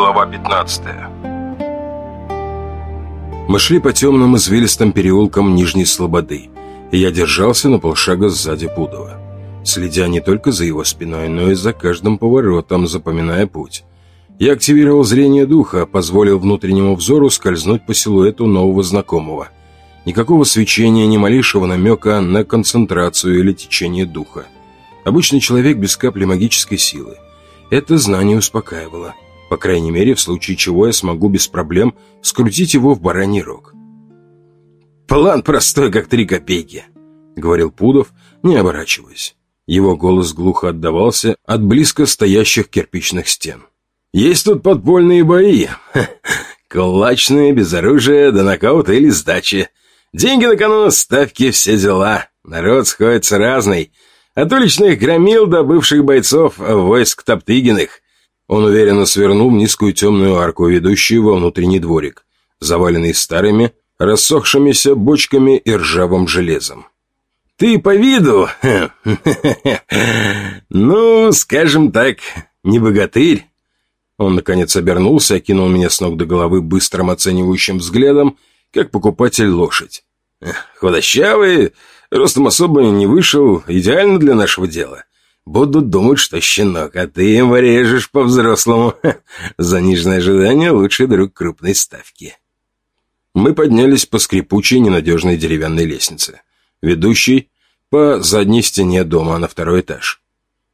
Глава 15 Мы шли по темным извилистым переулкам Нижней Слободы, и я держался на полшага сзади Пудова, следя не только за его спиной, но и за каждым поворотом, запоминая путь. Я активировал зрение духа, позволил внутреннему взору скользнуть по силуэту нового знакомого. Никакого свечения, ни малейшего намека на концентрацию или течение духа. Обычный человек без капли магической силы. Это знание успокаивало. По крайней мере, в случае чего я смогу без проблем скрутить его в бараний рог. «План простой, как три копейки», — говорил Пудов, не оборачиваясь. Его голос глухо отдавался от близко стоящих кирпичных стен. «Есть тут подпольные бои. Кулачные, без оружия, до нокаута или сдачи. Деньги на кону, ставки, все дела. Народ сходится разный. От уличных громил до бывших бойцов войск Топтыгиных. Он уверенно свернул в низкую темную арку, ведущую во внутренний дворик, заваленный старыми, рассохшимися бочками и ржавым железом. «Ты по виду, ну, скажем так, не богатырь». Он, наконец, обернулся, окинул меня с ног до головы быстрым оценивающим взглядом, как покупатель лошадь. «Худощавый, ростом особо не вышел, идеально для нашего дела. Будут думать, что щенок, а ты им режешь по-взрослому. Заниженное ожидание — лучший друг крупной ставки». Мы поднялись по скрипучей ненадежной деревянной лестнице, ведущей по задней стене дома на второй этаж.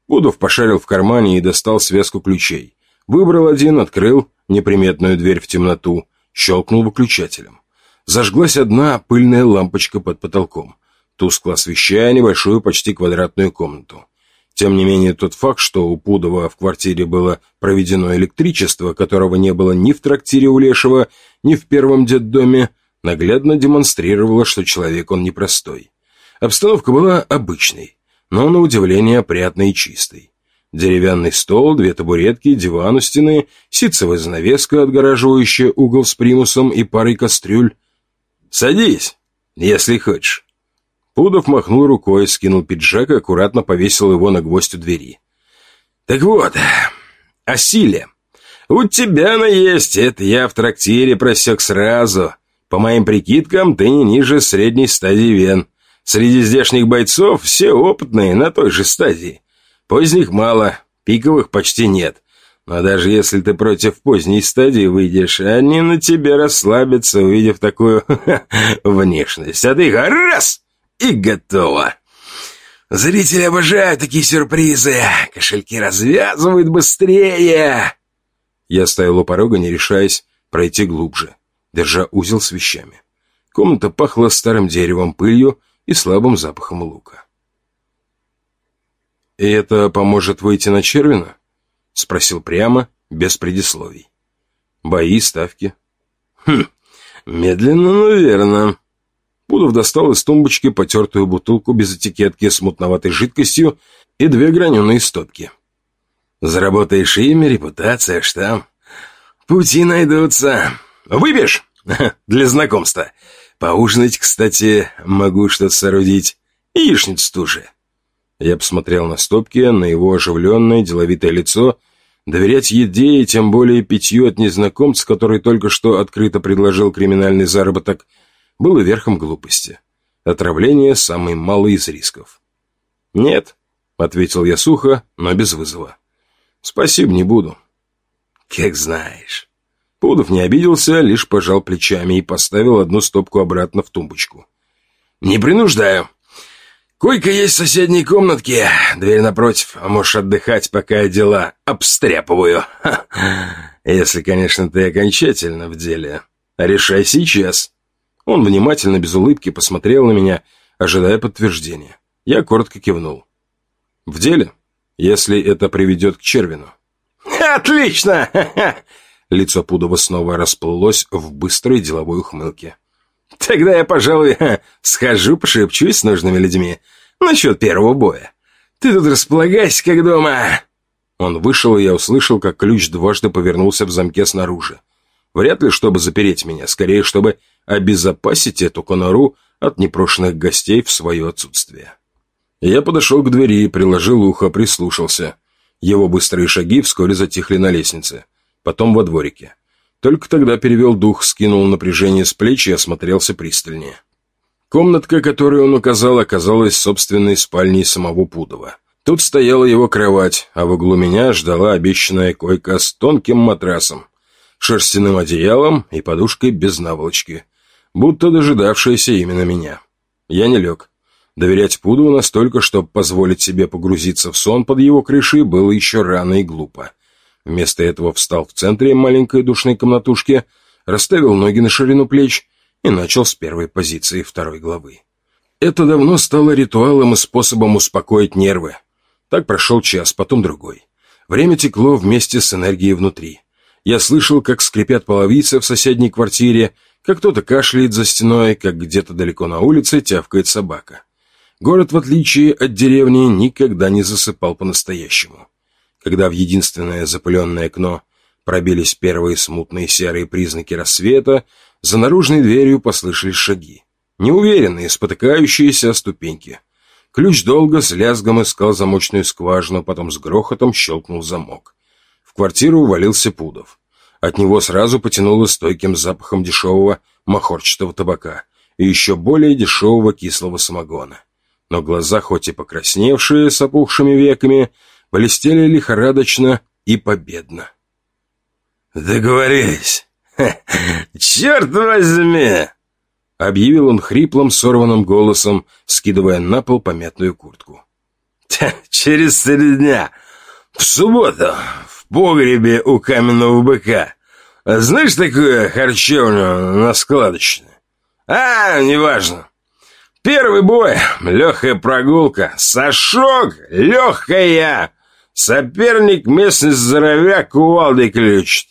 Будов пошарил в кармане и достал связку ключей. Выбрал один, открыл неприметную дверь в темноту, щелкнул выключателем. Зажглась одна пыльная лампочка под потолком, тускло освещая небольшую почти квадратную комнату. Тем не менее, тот факт, что у Пудова в квартире было проведено электричество, которого не было ни в трактире у Лешего, ни в первом детдоме, наглядно демонстрировало, что человек он непростой. Обстановка была обычной, но на удивление опрятной и чистой. Деревянный стол, две табуретки, диван у стены, ситцевая занавеска, отгораживающая угол с примусом и парой кастрюль, «Садись, если хочешь». Пудов махнул рукой, скинул пиджак и аккуратно повесил его на гвоздь у двери. «Так вот, о силе. У тебя она есть, это я в трактире просек сразу. По моим прикидкам, ты не ниже средней стадии вен. Среди здешних бойцов все опытные на той же стадии. Поздних мало, пиковых почти нет. Но даже если ты против поздней стадии выйдешь, они на тебе расслабятся, увидев такую внешность. А ты их раз и готово. Зрители обожают такие сюрпризы. Кошельки развязывают быстрее. Я стоял у порога, не решаясь пройти глубже, держа узел с вещами. Комната пахла старым деревом, пылью и слабым запахом лука. «И это поможет выйти на Червина?» Спросил прямо, без предисловий. Бои, ставки. Хм, медленно, но верно. Пудов достал из тумбочки потертую бутылку без этикетки с мутноватой жидкостью и две граненые стопки. Заработаешь имя, репутация, штамп. Пути найдутся. Выпьешь? Для знакомства. Поужинать, кстати, могу что-то соорудить. Яичницу тоже. Я посмотрел на стопки, на его оживленное, деловитое лицо Доверять еде и тем более питью от незнакомца, который только что открыто предложил криминальный заработок, было верхом глупости. Отравление – самый малый из рисков. «Нет», – ответил я сухо, но без вызова. «Спасибо, не буду». «Как знаешь». Пудов не обиделся, лишь пожал плечами и поставил одну стопку обратно в тумбочку. «Не принуждаю. Койка есть в соседней комнатке, дверь напротив. А можешь отдыхать, пока я дела обстряпываю. Ха. Если, конечно, ты окончательно в деле. Решай сейчас. Он внимательно, без улыбки, посмотрел на меня, ожидая подтверждения. Я коротко кивнул. В деле, если это приведет к Червину. «Отлично!» Лицо Пудова снова расплылось в быстрой деловой ухмылке. Тогда я, пожалуй, схожу, пошепчусь с нужными людьми насчет первого боя. Ты тут располагайся, как дома!» Он вышел, и я услышал, как ключ дважды повернулся в замке снаружи. Вряд ли, чтобы запереть меня, скорее, чтобы обезопасить эту конору от непрошенных гостей в свое отсутствие. Я подошел к двери, приложил ухо, прислушался. Его быстрые шаги вскоре затихли на лестнице. потом во дворике. Только тогда перевел дух, скинул напряжение с плеч и осмотрелся пристальнее. Комнатка, которую он указал, оказалась собственной спальней самого Пудова. Тут стояла его кровать, а в углу меня ждала обещанная койка с тонким матрасом, шерстяным одеялом и подушкой без наволочки, будто дожидавшаяся именно меня. Я не лег. Доверять Пудову настолько, чтобы позволить себе погрузиться в сон под его крышей, было еще рано и глупо. Вместо этого встал в центре маленькой душной комнатушки, расставил ноги на ширину плеч и начал с первой позиции второй главы. Это давно стало ритуалом и способом успокоить нервы. Так прошел час, потом другой. Время текло вместе с энергией внутри. Я слышал, как скрипят половицы в соседней квартире, как кто-то кашляет за стеной, как где-то далеко на улице тявкает собака. Город, в отличие от деревни, никогда не засыпал по-настоящему когда в единственное запыленное окно пробились первые смутные серые признаки рассвета, за наружной дверью послышались шаги. Неуверенные, спотыкающиеся о ступеньки. Ключ долго с лязгом искал замочную скважину, потом с грохотом щелкнул замок. В квартиру увалился Пудов. От него сразу потянуло стойким запахом дешевого махорчатого табака и еще более дешевого кислого самогона. Но глаза, хоть и покрасневшие с опухшими веками, блестели лихорадочно и победно. «Договорились! Черт возьми!» Объявил он хриплым, сорванным голосом, скидывая на пол помятую куртку. «Через три дня, в субботу, в погребе у каменного быка. Знаешь такую харчевню на складочной? А, неважно. Первый бой, легкая прогулка, сашок, легкая. Соперник местный здоровяк кувалдой ключит.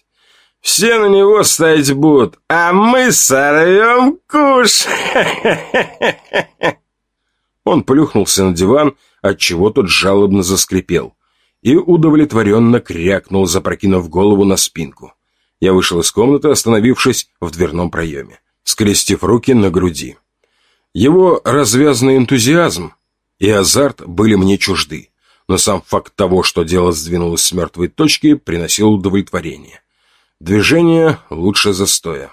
Все на него ставить будут, а мы сорвем куш. Он плюхнулся на диван, отчего тот жалобно заскрипел, и удовлетворенно крякнул, запрокинув голову на спинку. Я вышел из комнаты, остановившись в дверном проеме, скрестив руки на груди. Его развязанный энтузиазм и азарт были мне чужды но сам факт того, что дело сдвинулось с мертвой точки, приносил удовлетворение. Движение лучше застоя.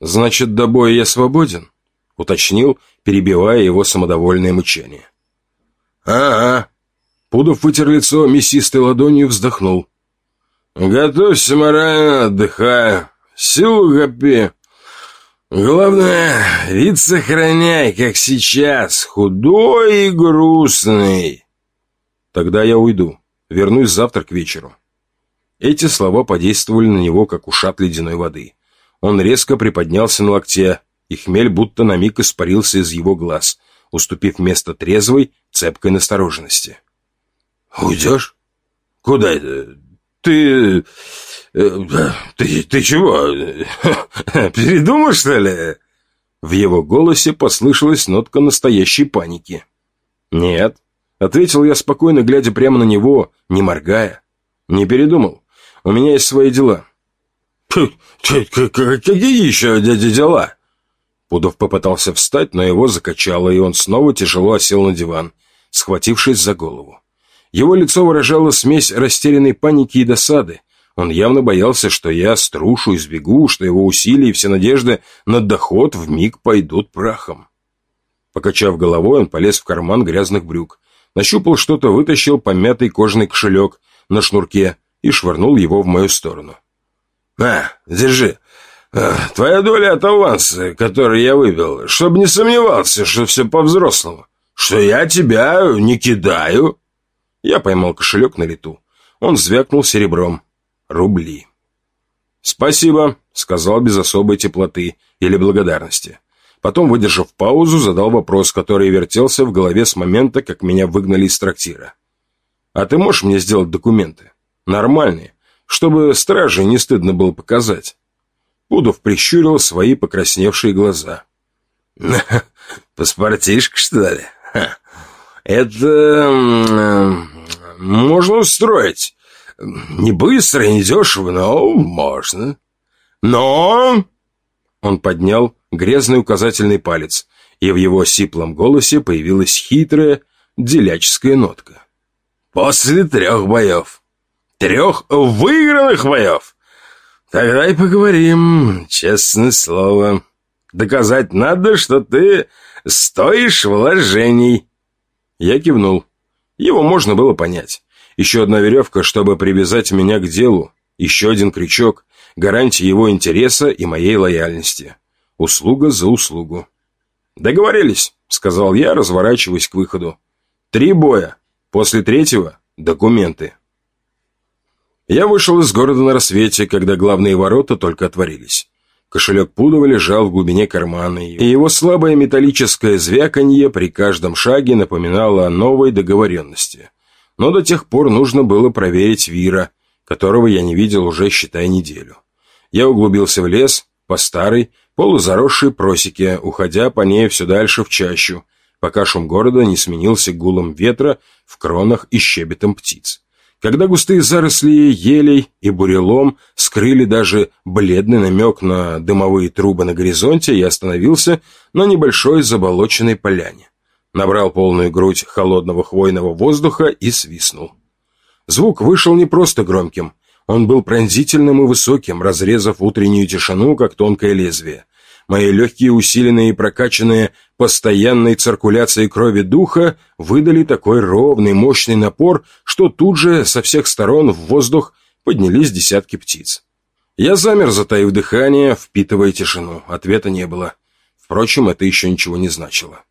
«Значит, до боя я свободен?» — уточнил, перебивая его самодовольное мычание. «Ага». Пудов вытер лицо мясистой ладонью и вздохнул. «Готовься морально, отдыхай. Силу копи. Главное, вид сохраняй, как сейчас, худой и грустный. Тогда я уйду. Вернусь завтра к вечеру. Эти слова подействовали на него, как ушат ледяной воды. Он резко приподнялся на локте, и хмель будто на миг испарился из его глаз, уступив место трезвой, цепкой настороженности. «Уйдешь? Куда это? Ты... Э, ты, ты чего? Передумал, что ли?» В его голосе послышалась нотка настоящей паники. «Нет», — ответил я спокойно, глядя прямо на него, не моргая. «Не передумал. У меня есть свои дела». «Какие еще дяди дела?» Пудов попытался встать, но его закачало, и он снова тяжело осел на диван, схватившись за голову. Его лицо выражало смесь растерянной паники и досады. Он явно боялся, что я струшу и сбегу, что его усилия и все надежды на доход в миг пойдут прахом. Покачав головой, он полез в карман грязных брюк, нащупал что-то, вытащил помятый кожаный кошелек на шнурке и швырнул его в мою сторону. «На, держи. Э, твоя доля от аванса, который я выбил, чтобы не сомневался, что все по-взрослому, что я тебя не кидаю». Я поймал кошелек на лету. Он звякнул серебром. Рубли. «Спасибо», — сказал без особой теплоты или благодарности. Потом, выдержав паузу, задал вопрос, который вертелся в голове с момента, как меня выгнали из трактира. «А ты можешь мне сделать документы? Нормальные, чтобы страже не стыдно было показать». Пудов прищурил свои покрасневшие глаза. «Паспортишка, что ли? Это можно устроить. Не быстро и не дешево, но можно. Но...» Он поднял грязный указательный палец, и в его сиплом голосе появилась хитрая деляческая нотка. «После трех боев. трех выигранных боев. Тогда и поговорим, честное слово. Доказать надо, что ты стоишь вложений. Я кивнул. Его можно было понять. Еще одна веревка, чтобы привязать меня к делу. Еще один крючок. Гарантия его интереса и моей лояльности. Услуга за услугу. «Договорились», — сказал я, разворачиваясь к выходу. «Три боя. После третьего — документы». Я вышел из города на рассвете, когда главные ворота только отворились. Кошелек Пудова лежал в глубине кармана, и его слабое металлическое звяканье при каждом шаге напоминало о новой договоренности. Но до тех пор нужно было проверить Вира, которого я не видел уже, считай, неделю. Я углубился в лес, по старой, полузаросшей просеке, уходя по ней все дальше в чащу, пока шум города не сменился гулом ветра в кронах и щебетом птиц. Когда густые заросли елей и бурелом скрыли даже бледный намек на дымовые трубы на горизонте, я остановился на небольшой заболоченной поляне. Набрал полную грудь холодного хвойного воздуха и свистнул. Звук вышел не просто громким, он был пронзительным и высоким, разрезав утреннюю тишину, как тонкое лезвие. Мои легкие, усиленные и прокачанные постоянной циркуляцией крови духа, выдали такой ровный, мощный напор, что тут же со всех сторон в воздух поднялись десятки птиц. Я замер, затаив дыхание, впитывая тишину. Ответа не было. Впрочем, это еще ничего не значило.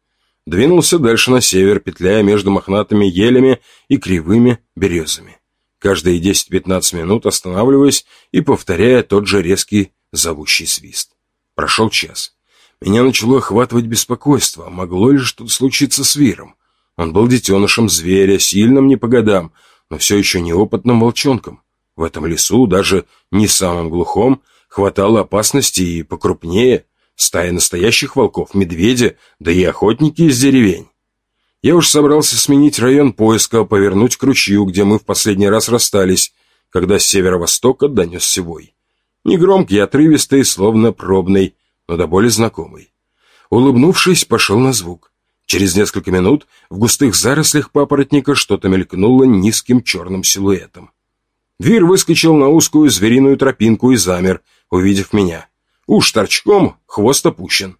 Двинулся дальше на север, петляя между мохнатыми елями и кривыми березами. Каждые 10-15 минут останавливаясь и повторяя тот же резкий зовущий свист. Прошел час. Меня начало охватывать беспокойство. Могло ли что-то случиться с Виром? Он был детенышем зверя, сильным не по годам, но все еще неопытным волчонком. В этом лесу, даже не самым глухом, хватало опасности и покрупнее. Стая настоящих волков, медведи, да и охотники из деревень. Я уж собрался сменить район поиска, повернуть к ручью, где мы в последний раз расстались, когда с северо-востока донесся вой. Негромкий, отрывистый, словно пробный, но до боли знакомый. Улыбнувшись, пошел на звук. Через несколько минут в густых зарослях папоротника что-то мелькнуло низким черным силуэтом. Вир выскочил на узкую звериную тропинку и замер, увидев меня. Уж торчком, хвост опущен.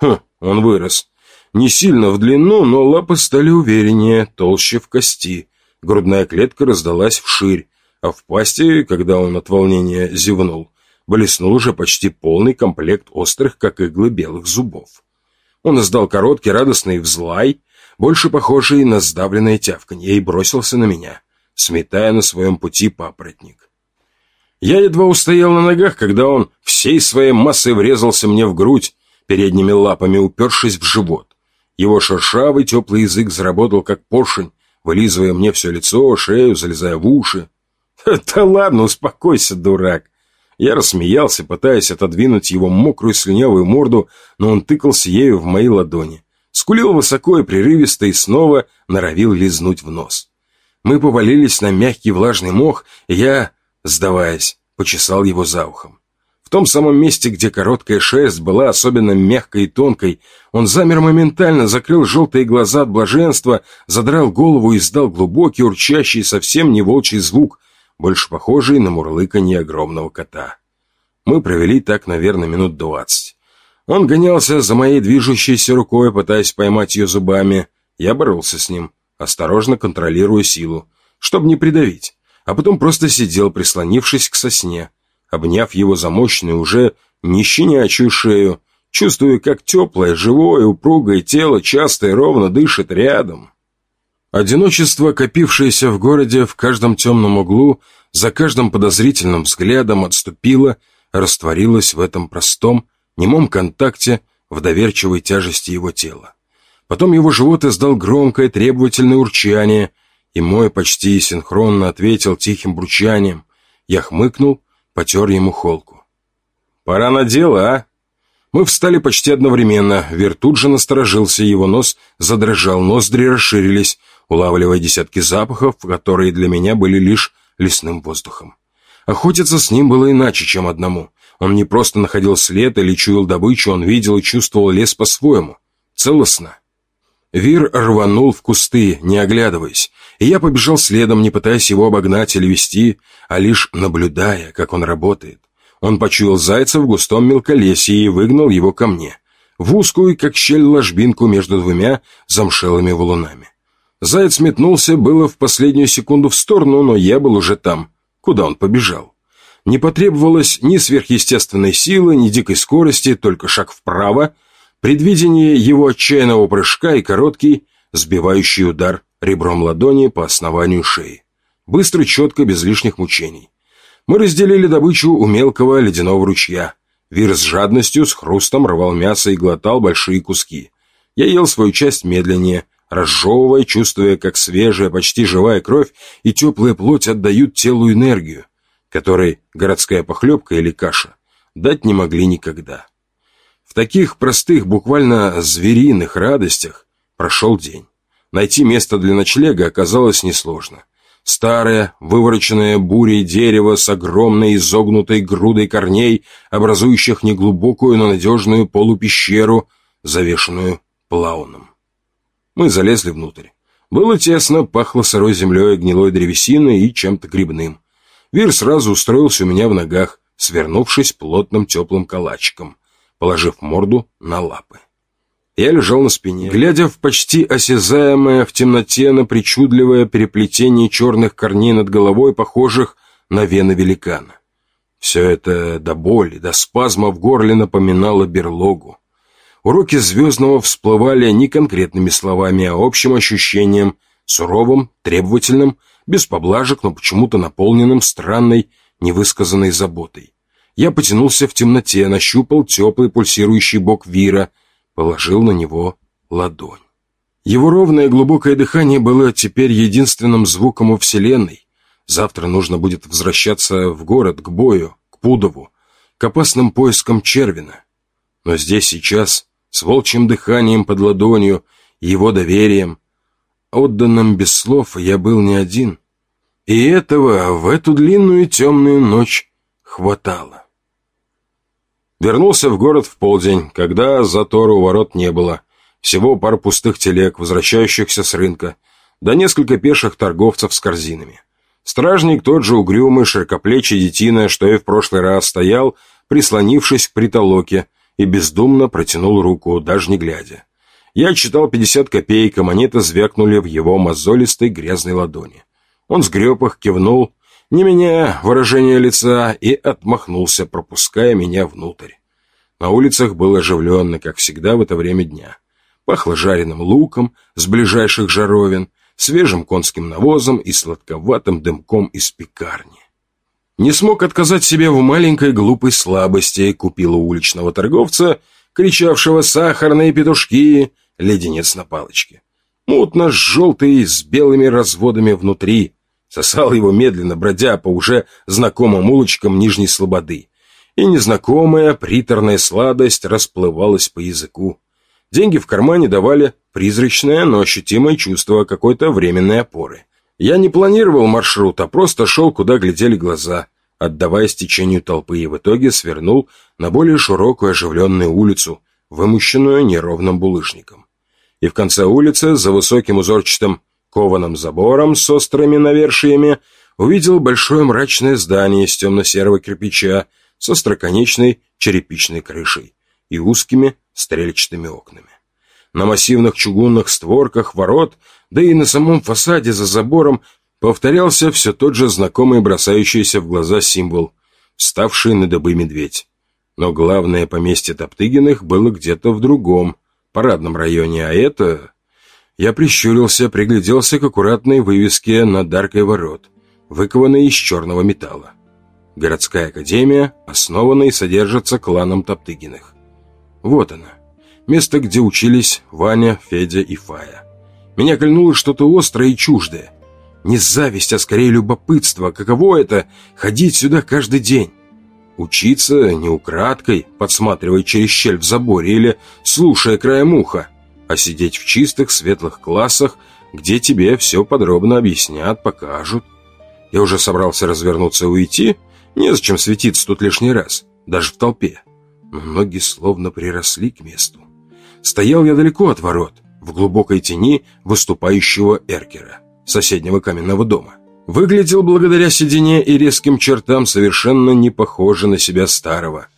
Хм, он вырос. Не сильно в длину, но лапы стали увереннее, толще в кости. Грудная клетка раздалась вширь, а в пасти, когда он от волнения зевнул, блеснул уже почти полный комплект острых, как иглы, белых зубов. Он издал короткий радостный взлай, больше похожий на сдавленное тявканье, и бросился на меня, сметая на своем пути папоротник. Я едва устоял на ногах, когда он всей своей массой врезался мне в грудь, передними лапами упершись в живот. Его шершавый теплый язык заработал как поршень, вылизывая мне все лицо, шею, залезая в уши. «Да ладно, успокойся, дурак!» Я рассмеялся, пытаясь отодвинуть его мокрую слюнявую морду, но он тыкался ею в мои ладони. Скулил высоко и прерывисто и снова норовил лизнуть в нос. Мы повалились на мягкий влажный мох, и я, сдаваясь, почесал его за ухом. В том самом месте, где короткая шерсть была особенно мягкой и тонкой, он замер моментально, закрыл желтые глаза от блаженства, задрал голову и издал глубокий, урчащий, совсем не волчий звук — больше похожий на мурлыканье огромного кота. Мы провели так, наверное, минут двадцать. Он гонялся за моей движущейся рукой, пытаясь поймать ее зубами. Я боролся с ним, осторожно контролируя силу, чтобы не придавить, а потом просто сидел, прислонившись к сосне, обняв его за мощную, уже не щенячью шею, чувствуя, как теплое, живое, упругое тело часто и ровно дышит рядом. Одиночество, копившееся в городе в каждом темном углу, за каждым подозрительным взглядом отступило, растворилось в этом простом, немом контакте, в доверчивой тяжести его тела. Потом его живот издал громкое требовательное урчание, и мой почти синхронно ответил тихим бурчанием. Я хмыкнул, потер ему холку. «Пора на дело, а?» Мы встали почти одновременно. Вер тут же насторожился, его нос задрожал, ноздри расширились, улавливая десятки запахов, которые для меня были лишь лесным воздухом. Охотиться с ним было иначе, чем одному. Он не просто находил след или чуял добычу, он видел и чувствовал лес по-своему, целостно. Вир рванул в кусты, не оглядываясь, и я побежал следом, не пытаясь его обогнать или вести, а лишь наблюдая, как он работает. Он почуял зайца в густом мелколесье и выгнал его ко мне, в узкую, как щель, ложбинку между двумя замшелыми валунами. Заяц метнулся было в последнюю секунду в сторону, но я был уже там, куда он побежал. Не потребовалось ни сверхъестественной силы, ни дикой скорости, только шаг вправо, предвидение его отчаянного прыжка и короткий, сбивающий удар ребром ладони по основанию шеи. Быстро, четко, без лишних мучений. Мы разделили добычу у мелкого ледяного ручья. Вир с жадностью, с хрустом рвал мясо и глотал большие куски. Я ел свою часть медленнее, разжевывая, чувствуя, как свежая, почти живая кровь и теплая плоть отдают телу энергию, которой городская похлебка или каша дать не могли никогда. В таких простых, буквально звериных радостях прошел день. Найти место для ночлега оказалось несложно. Старое, вывороченное бурей дерево с огромной изогнутой грудой корней, образующих неглубокую, но надежную полупещеру, завешенную плауном. Мы залезли внутрь. Было тесно, пахло сырой землей, гнилой древесиной и чем-то грибным. Вир сразу устроился у меня в ногах, свернувшись плотным теплым калачиком, положив морду на лапы. Я лежал на спине, глядя в почти осязаемое в темноте на причудливое переплетение черных корней над головой, похожих на вены великана. Все это до боли, до спазма в горле напоминало берлогу. Уроки Звездного всплывали не конкретными словами, а общим ощущением, суровым, требовательным, без поблажек, но почему-то наполненным странной, невысказанной заботой. Я потянулся в темноте, нащупал теплый пульсирующий бок Вира — положил на него ладонь. Его ровное глубокое дыхание было теперь единственным звуком во Вселенной. Завтра нужно будет возвращаться в город, к бою, к Пудову, к опасным поискам Червина. Но здесь сейчас, с волчьим дыханием под ладонью, его доверием, отданным без слов, я был не один. И этого в эту длинную темную ночь хватало. Вернулся в город в полдень, когда затора у ворот не было. Всего пар пустых телег, возвращающихся с рынка, да несколько пеших торговцев с корзинами. Стражник тот же угрюмый, широкоплечий детина, что и в прошлый раз стоял, прислонившись к притолоке, и бездумно протянул руку, даже не глядя. Я читал пятьдесят копеек, а монеты звякнули в его мозолистой грязной ладони. Он сгреб их, кивнул, не меняя выражение лица, и отмахнулся, пропуская меня внутрь. На улицах было оживленно, как всегда в это время дня. Пахло жареным луком с ближайших жаровин, свежим конским навозом и сладковатым дымком из пекарни. Не смог отказать себе в маленькой глупой слабости, купил у уличного торговца, кричавшего «сахарные петушки», леденец на палочке. Мутно-желтый, с белыми разводами внутри, Сосал его медленно, бродя по уже знакомым улочкам Нижней Слободы. И незнакомая приторная сладость расплывалась по языку. Деньги в кармане давали призрачное, но ощутимое чувство какой-то временной опоры. Я не планировал маршрут, а просто шел, куда глядели глаза, отдаваясь течению толпы, и в итоге свернул на более широкую оживленную улицу, вымощенную неровным булыжником. И в конце улицы, за высоким узорчатым кованым забором с острыми навершиями, увидел большое мрачное здание из темно-серого кирпича с остроконечной черепичной крышей и узкими стрельчатыми окнами. На массивных чугунных створках ворот, да и на самом фасаде за забором повторялся все тот же знакомый бросающийся в глаза символ, вставший на дыбы медведь. Но главное поместье Топтыгиных было где-то в другом, парадном районе, а это я прищурился, пригляделся к аккуратной вывеске над аркой ворот, выкованной из черного металла. Городская академия основана и содержится кланом Топтыгиных. Вот она, место, где учились Ваня, Федя и Фая. Меня кольнуло что-то острое и чуждое. Не зависть, а скорее любопытство. Каково это — ходить сюда каждый день? Учиться не украдкой, подсматривая через щель в заборе или слушая краем уха, а сидеть в чистых, светлых классах, где тебе все подробно объяснят, покажут. Я уже собрался развернуться и уйти, незачем светиться тут лишний раз, даже в толпе. Но ноги словно приросли к месту. Стоял я далеко от ворот, в глубокой тени выступающего эркера, соседнего каменного дома. Выглядел благодаря седине и резким чертам совершенно не похоже на себя старого.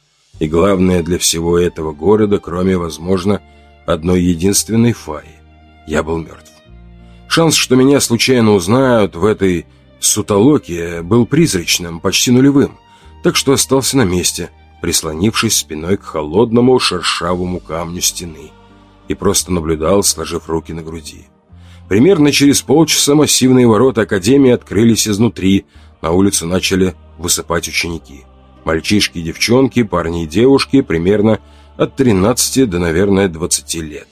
И главное для всего этого города, кроме, возможно, одной единственной фаи, я был мертв. Шанс, что меня случайно узнают в этой сутолоке, был призрачным, почти нулевым, так что остался на месте, прислонившись спиной к холодному шершавому камню стены и просто наблюдал, сложив руки на груди. Примерно через полчаса массивные ворота Академии открылись изнутри, на улицу начали высыпать ученики. Мальчишки и девчонки, парни и девушки, примерно от 13 до, наверное, 20 лет.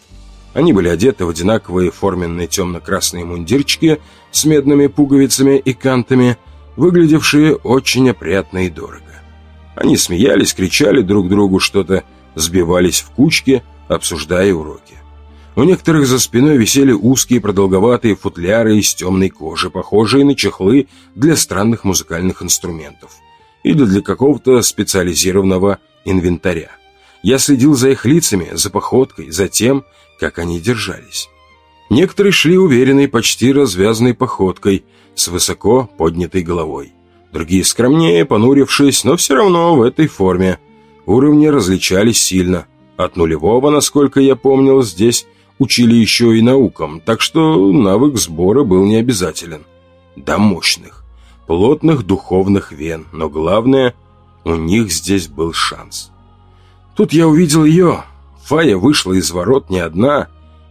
Они были одеты в одинаковые форменные темно-красные мундирчики с медными пуговицами и кантами, выглядевшие очень опрятно и дорого. Они смеялись, кричали друг другу что-то, сбивались в кучки, обсуждая уроки. У некоторых за спиной висели узкие продолговатые футляры из темной кожи, похожие на чехлы для странных музыкальных инструментов или для какого-то специализированного инвентаря. Я следил за их лицами, за походкой, за тем, как они держались. Некоторые шли уверенной, почти развязной походкой, с высоко поднятой головой. Другие скромнее, понурившись, но все равно в этой форме. Уровни различались сильно. От нулевого, насколько я помнил, здесь учили еще и наукам, так что навык сбора был не обязателен. До мощных, плотных духовных вен, но главное, у них здесь был шанс. Тут я увидел ее. Фая вышла из ворот не одна,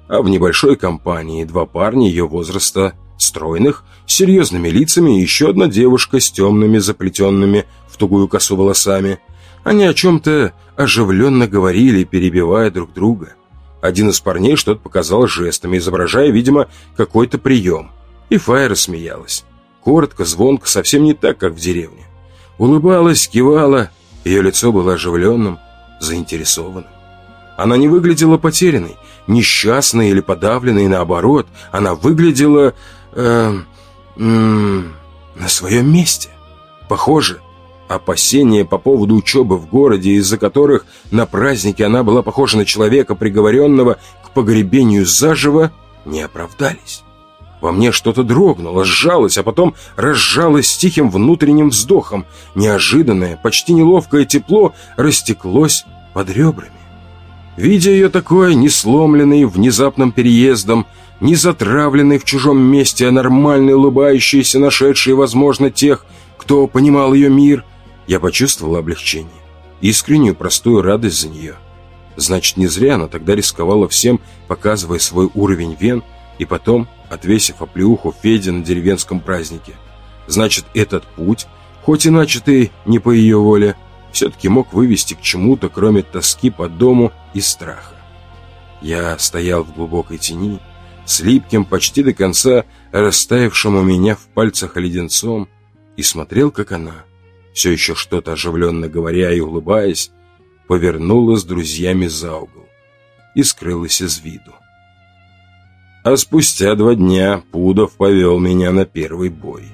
а в небольшой компании два парня ее возраста, стройных, с серьезными лицами и еще одна девушка с темными, заплетенными в тугую косу волосами. Они о чем-то оживленно говорили, перебивая друг друга. Один из парней что-то показал жестами, изображая, видимо, какой-то прием. И Фая рассмеялась. Коротко, звонко, совсем не так, как в деревне. Улыбалась, кивала, ее лицо было оживленным, заинтересованным. Она не выглядела потерянной, несчастной или подавленной, наоборот, она выглядела... Э, э, на своем месте. Похоже, опасения по поводу учебы в городе, из-за которых на празднике она была похожа на человека, приговоренного к погребению заживо, не оправдались. Во мне что-то дрогнуло, сжалось, а потом разжалось с тихим внутренним вздохом. Неожиданное, почти неловкое тепло растеклось под ребрами. Видя ее такой, не сломленной внезапным переездом, не затравленной в чужом месте, а нормальной, улыбающейся, нашедшей, возможно, тех, кто понимал ее мир, я почувствовал облегчение. Искреннюю, простую радость за нее. Значит, не зря она тогда рисковала всем, показывая свой уровень вен, и потом, отвесив оплеуху Феде на деревенском празднике. Значит, этот путь, хоть и начатый не по ее воле, все-таки мог вывести к чему-то, кроме тоски по дому и страха. Я стоял в глубокой тени, с липким, почти до конца растаявшим у меня в пальцах леденцом, и смотрел, как она, все еще что-то оживленно говоря и улыбаясь, повернула с друзьями за угол и скрылась из виду. А спустя два дня Пудов повел меня на первый бой.